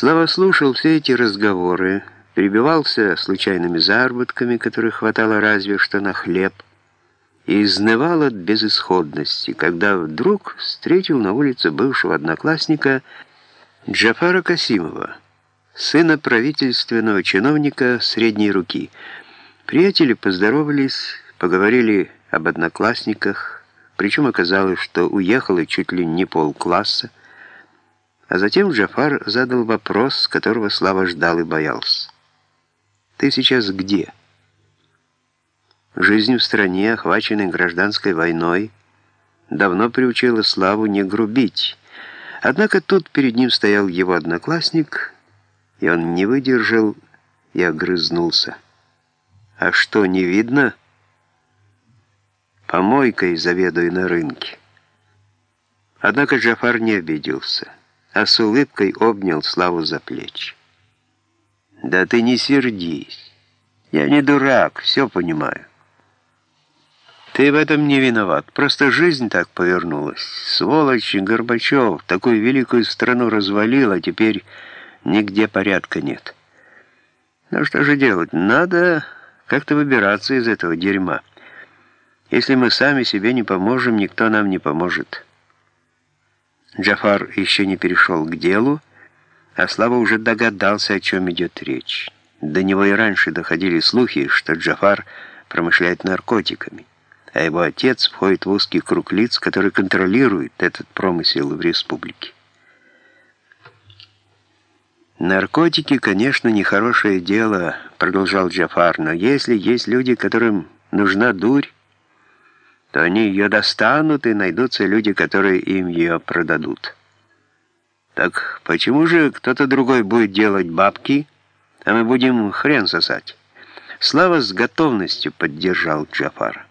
Слава слушал все эти разговоры, перебивался случайными заработками, которых хватало разве что на хлеб, и изнывал от безысходности, когда вдруг встретил на улице бывшего одноклассника Джафара Касимова, сына правительственного чиновника средней руки. Приятели поздоровались, поговорили об одноклассниках, причем оказалось, что уехало чуть ли не полкласса, а затем Джафар задал вопрос, которого Слава ждал и боялся. «Ты сейчас где?» Жизнь в стране, охваченной гражданской войной, давно приучила Славу не грубить. Однако тут перед ним стоял его одноклассник, и он не выдержал и огрызнулся. «А что, не видно?» «Помойкой заведую на рынке». Однако Джафар не обиделся а с улыбкой обнял Славу за плечи. «Да ты не сердись. Я не дурак, все понимаю. Ты в этом не виноват, просто жизнь так повернулась. Сволочь Горбачев такую великую страну развалил, а теперь нигде порядка нет. Ну что же делать? Надо как-то выбираться из этого дерьма. Если мы сами себе не поможем, никто нам не поможет». Джафар еще не перешел к делу, а Слава уже догадался, о чем идет речь. До него и раньше доходили слухи, что Джафар промышляет наркотиками, а его отец входит в узкий круг лиц, который контролирует этот промысел в республике. «Наркотики, конечно, нехорошее дело», — продолжал Джафар, «но если есть люди, которым нужна дурь, то они ее достанут, и найдутся люди, которые им ее продадут. Так почему же кто-то другой будет делать бабки, а мы будем хрен сосать? Слава с готовностью поддержал Джафара.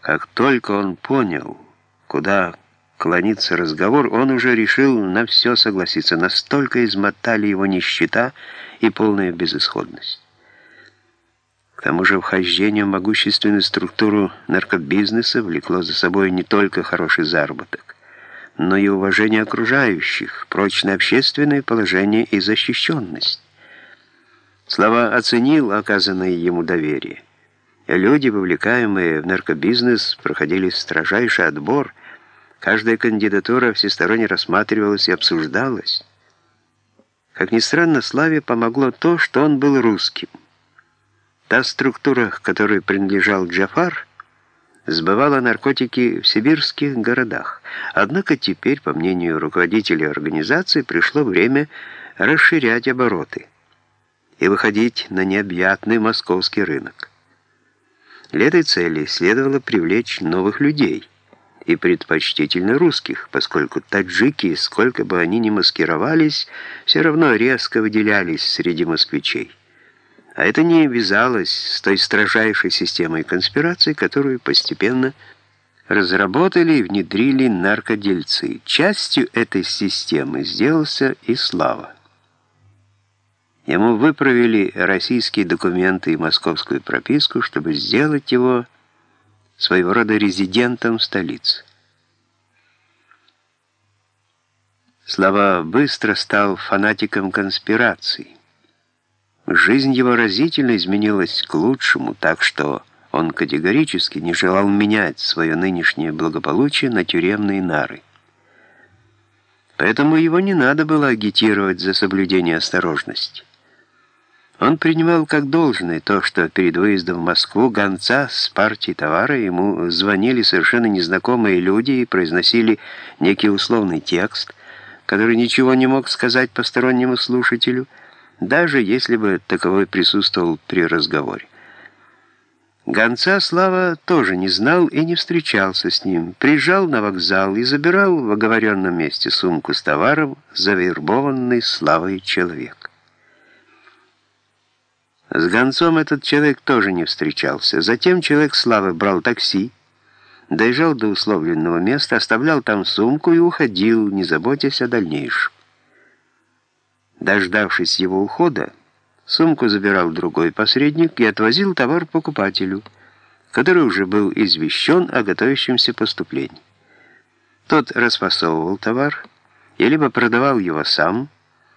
Как только он понял, куда клонится разговор, он уже решил на все согласиться. Настолько измотали его нищета и полная безысходность. К тому же вхождение в могущественную структуру наркобизнеса влекло за собой не только хороший заработок, но и уважение окружающих, прочное общественное положение и защищенность. Слова оценил оказанное ему доверие. Люди, вовлекаемые в наркобизнес, проходили строжайший отбор, каждая кандидатура всесторонне рассматривалась и обсуждалась. Как ни странно, Славе помогло то, что он был русским. Та структура, к которой принадлежал Джафар, сбывала наркотики в сибирских городах. Однако теперь, по мнению руководителей организации, пришло время расширять обороты и выходить на необъятный московский рынок. Для этой цели следовало привлечь новых людей, и предпочтительно русских, поскольку таджики, сколько бы они ни маскировались, все равно резко выделялись среди москвичей. А это не вязалось с той строжайшей системой конспирации, которую постепенно разработали и внедрили наркодельцы. Частью этой системы сделался и Слава. Ему выправили российские документы и московскую прописку, чтобы сделать его своего рода резидентом столицы. Слава быстро стал фанатиком конспираций. Жизнь его разительно изменилась к лучшему, так что он категорически не желал менять свое нынешнее благополучие на тюремные нары. Поэтому его не надо было агитировать за соблюдение осторожности. Он принимал как должное то, что перед выездом в Москву гонца с партией товара ему звонили совершенно незнакомые люди и произносили некий условный текст, который ничего не мог сказать постороннему слушателю – даже если бы таковой присутствовал при разговоре. Гонца Слава тоже не знал и не встречался с ним. Приезжал на вокзал и забирал в оговоренном месте сумку с товаром, завербованный Славой человек. С гонцом этот человек тоже не встречался. Затем человек Славы брал такси, доезжал до условленного места, оставлял там сумку и уходил, не заботясь о дальнейшем. Дождавшись его ухода, сумку забирал другой посредник и отвозил товар покупателю, который уже был извещен о готовящемся поступлении. Тот расфасовывал товар и либо продавал его сам,